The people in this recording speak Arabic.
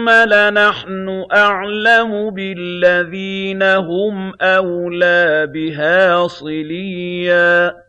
ثُمَّ لَنَحْنُ أَعْلَمُ بِالَّذِينَ هُمْ أَوْلَىٰ بِهَا صِلِيًّا.